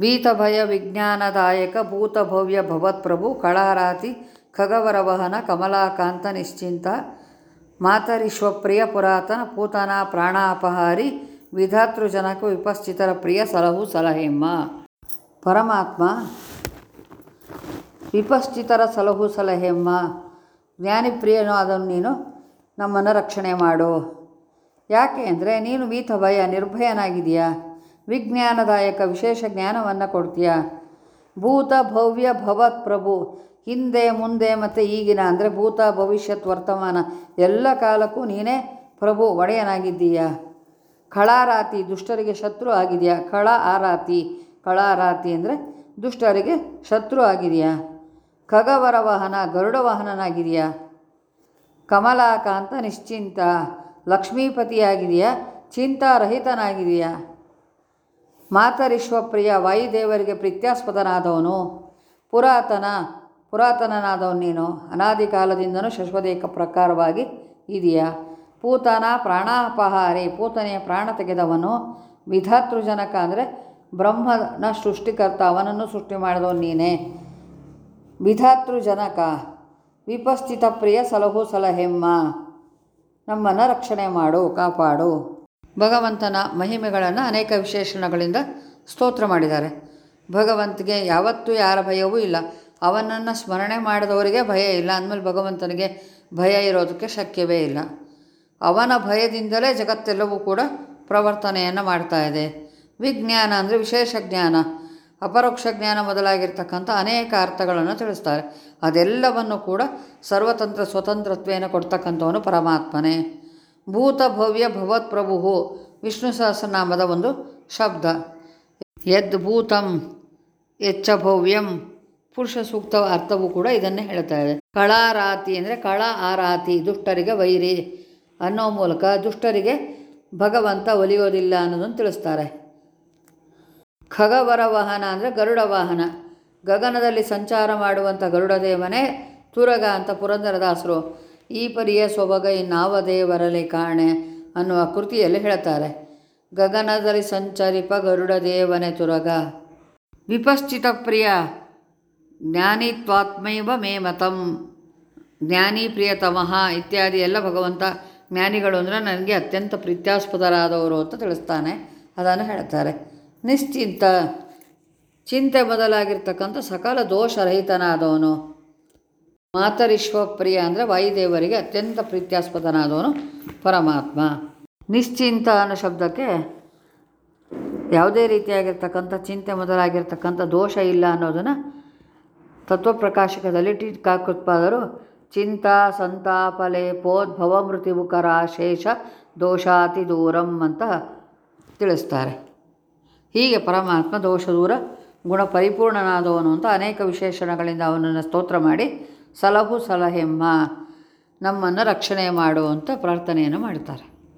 ಭೀತಭಯ ವಿಜ್ಞಾನದಾಯಕ ಭೂತಭವ್ಯ ಭವತ್ಪ್ರಭು ಕಳಾರಾತಿ ಖಗವರವಹನ ಕಮಲಾಕಾಂತ ನಿಶ್ಚಿಂತ ಮಾತರಿಶ್ವಪ್ರಿಯ ಪುರಾತನ ಪೂತನ ಪ್ರಾಣಾಪಹಾರಿ ವಿಧಾತೃಜನಕ ವಿಪಶ್ಚಿತರ ಪ್ರಿಯ ಸಲಹು ಸಲಹೆಮ್ಮ. ಪರಮಾತ್ಮ, ವಿಪಶ್ಚಿತರ ಸಲಹು ಸಲಹೆಮ್ಮ. ಜ್ಞಾನಿಪ್ರಿಯನೋ, ಅದನ್ನು ನೀನು ನಮ್ಮನ್ನು ರಕ್ಷಣೆ ಮಾಡು. ಯಾಕೆ ಅಂದರೆ ನೀನು ವೀತ ಭಯ ನಿರ್ಭಯನಾಗಿದೆಯಾ ವಿಜ್ಞಾನದಾಯಕ ವಿಶೇಷ ಜ್ಞಾನವನ್ನು ಕೊಡ್ತೀಯಾ? ಭೂತ ಭವ್ಯ ಭವತ್ ಪ್ರಭು. ಹಿಂದೆ, ಮುಂದೆ ಮತ್ತು ಈಗಿನ, ಅಂದರೆ ಭೂತ ಭವಿಷ್ಯತ್ ವರ್ತಮಾನ. ಎಲ್ಲ ಕಾಲಕ್ಕೂ ನೀನೇ ಪ್ರಭು, ಒಡೆಯನಾಗಿದ್ದೀಯಾ. ಕಳಾರಾತಿ ದುಷ್ಟರಿಗೆ ಶತ್ರು ಆಗಿದೆಯಾ? ಖಳ ಆರಾತಿ. ಕಳಾರಾತಿ ಅಂದರೆ ದುಷ್ಟರಿಗೆ ಶತ್ರು ಆಗಿದೆಯಾ? ಖಗವರ ವಾಹನ ಗರುಡ ವಾಹನನಾಗಿದೆಯಾ ಕಮಲಾಕಾಂತ ನಿಶ್ಚಿಂತ. ಲಕ್ಷ್ಮೀಪತಿಯಾಗಿದೆಯಾ? ಚಿಂತಾರಹಿತನಾಗಿದೆಯಾ? ಮಾತರಿಶ್ವಪ್ರಿಯ ವಾಯುದೇವರಿಗೆ ಪ್ರೀತ್ಯಾಸ್ಪದನಾದವನು ಪುರಾತನ, ಪುರಾತನನಾದವನು ನೀನು. ಅನಾದಿ ಕಾಲದಿಂದನೂ ಶಶ್ವದೇಕ ಪ್ರಕಾರವಾಗಿ ಇದೆಯಾ? ಪೂತನ ಪ್ರಾಣಾಪಹಾರಿ, ಪೂತನೆಯ ಪ್ರಾಣ ತೆಗೆದವನು ವಿಧಾತೃಜನಕ ಅಂದರೆ ಬ್ರಹ್ಮನ ಸೃಷ್ಟಿಕರ್ತ, ಅವನನ್ನು ಸೃಷ್ಟಿ ಮಾಡಿದವನು ನೀನೇ. ವಿಧಾತೃಜನಕ, ವಿಪಸ್ಥಿತ ಪ್ರಿಯ ಸಲಹು ಸಲಹೆಮ್ಮ. ನಮ್ಮನ್ನು ರಕ್ಷಣೆ ಮಾಡು, ಕಾಪಾಡು. ಭಗವಂತನ ಮಹಿಮೆಗಳನ್ನು ಅನೇಕ ವಿಶೇಷಣಗಳಿಂದ ಸ್ತೋತ್ರ ಮಾಡಿದ್ದಾರೆ. ಭಗವಂತಗೆ ಯಾವತ್ತೂ ಯಾರ ಭಯವೂ ಇಲ್ಲ. ಅವನನ್ನು ಸ್ಮರಣೆ ಮಾಡಿದವರಿಗೆ ಭಯ ಇಲ್ಲ. ಅಂದಮೇಲೆ ಭಗವಂತನಿಗೆ ಭಯ ಇರೋದಕ್ಕೆ ಶಕ್ಯವೇ ಇಲ್ಲ. ಅವನ ಭಯದಿಂದಲೇ ಜಗತ್ತೆಲ್ಲವೂ ಕೂಡ ಪ್ರವರ್ತನೆಯನ್ನು ಮಾಡ್ತಾ ಇದೆ. ವಿಜ್ಞಾನ ಅಂದರೆ ವಿಶೇಷ ಜ್ಞಾನ. ಅಪರೋಕ್ಷ ಜ್ಞಾನ ಮೊದಲಾಗಿರ್ತಕ್ಕಂಥ ಅನೇಕ ಅರ್ಥಗಳನ್ನು ತಿಳಿಸ್ತಾರೆ. ಅದೆಲ್ಲವನ್ನು ಕೂಡ ಸರ್ವತಂತ್ರ ಸ್ವತಂತ್ರತ್ವೇನ ಕೊಡ್ತಕ್ಕಂಥವನು ಪರಮಾತ್ಮನೇ. ಭೂತ ಭವ್ಯ ಭವತ್ ಪ್ರಭು ವಿಷ್ಣು ಸಹಸ್ರನಾಮದ ಒಂದು ಶಬ್ದ. ಯದ್ ಭೂತಂ, ಎಚ್ಚ ಭವ್ಯಂ. ಪುರುಷ ಸೂಕ್ತ ಅರ್ಥವೂ ಕೂಡ ಇದನ್ನೇ ಹೇಳ್ತಾ ಇದೆ. ಕಳಾರಾತಿ ಅಂದರೆ ಕಳ ಆರಾತಿ, ದುಷ್ಟರಿಗೆ ವೈರಿ ಅನ್ನೋ ಮೂಲಕ ದುಷ್ಟರಿಗೆ ಭಗವಂತ ಒಲಿಯೋದಿಲ್ಲ ಅನ್ನೋದನ್ನು ತಿಳಿಸ್ತಾರೆ. ಖಗವರ ವಾಹನ ಅಂದರೆ ಗರುಡ ವಾಹನ ಗಗನದಲ್ಲಿ ಸಂಚಾರ ಮಾಡುವಂಥ ಗರುಡದೇವನೇ ತುರಗ ಅಂತ ಪುರಂದರದಾಸರು ಈ ಪರಿಯ ಸೊಬಗ ನಾವದೇ ಬರಲಿ ಕಾಣೆ ಅನ್ನುವ ಕೃತಿಯಲ್ಲಿ ಹೇಳ್ತಾರೆ ಗಗನದಲ್ಲಿ ಸಂಚರಿಪ ಗರುಡ ದೇವನೆ ತುರಗ. ವಿಪಶ್ಚಿತ ಪ್ರಿಯ, ಜ್ಞಾನಿತ್ವಾತ್ಮೈವ ಮೇ ಮತಂ. ಜ್ಞಾನಿ ಪ್ರಿಯತಮಃ ಇತ್ಯಾದಿ ಎಲ್ಲ ಭಗವಂತ ಜ್ಞಾನಿಗಳು ಅಂದರೆ ನನಗೆ ಅತ್ಯಂತ ಪ್ರೀತ್ಯಾಸ್ಪದರಾದವರು ಅಂತ ತಿಳಿಸ್ತಾನೆ. ಅದನ್ನು ಹೇಳ್ತಾರೆ ನಿಶ್ಚಿಂತ ಚಿಂತೆ ಬದಲಾಗಿರ್ತಕ್ಕಂಥ ಸಕಲ ದೋಷರಹಿತನಾದವನು. ಮಾತರಿಶ್ವಪ್ರಿಯ ಅಂದರೆ ವಾಯುದೇವರಿಗೆ ಅತ್ಯಂತ ಪ್ರೀತ್ಯಾಸ್ಪದನಾದವನು ಪರಮಾತ್ಮ. ನಿಶ್ಚಿಂತ ಅನ್ನೋ ಶಬ್ದಕ್ಕೆ ಯಾವುದೇ ರೀತಿಯಾಗಿರ್ತಕ್ಕಂಥ ಚಿಂತೆ ಮೊದಲಾಗಿರ್ತಕ್ಕಂಥ ದೋಷ ಇಲ್ಲ ಅನ್ನೋದನ್ನು ತತ್ವಪ್ರಕಾಶಕದಲ್ಲಿ ಟೀಕಾಕೃತ್ಪಾದರು ಚಿಂತಾ ಸಂತಾಪ ಭವಮೃತಿ ಮುಖರ ಶೇಷ ದೋಷಾತಿ ದೂರಂ ಅಂತ ತಿಳಿಸ್ತಾರೆ. ಹೀಗೆ ಪರಮಾತ್ಮ ದೋಷ ದೂರ ಗುಣ ಪರಿಪೂರ್ಣನಾದವನು ಅಂತ ಅನೇಕ ವಿಶೇಷಣಗಳಿಂದ ಅವನನ್ನು ಸ್ತೋತ್ರ ಮಾಡಿ ಸಲಹು ಸಲಹೆಮ್ಮ ನಮ್ಮನ್ನು ರಕ್ಷಣೆ ಮಾಡು ಅಂತ ಪ್ರಾರ್ಥನೆಯನ್ನು ಮಾಡ್ತಾರೆ.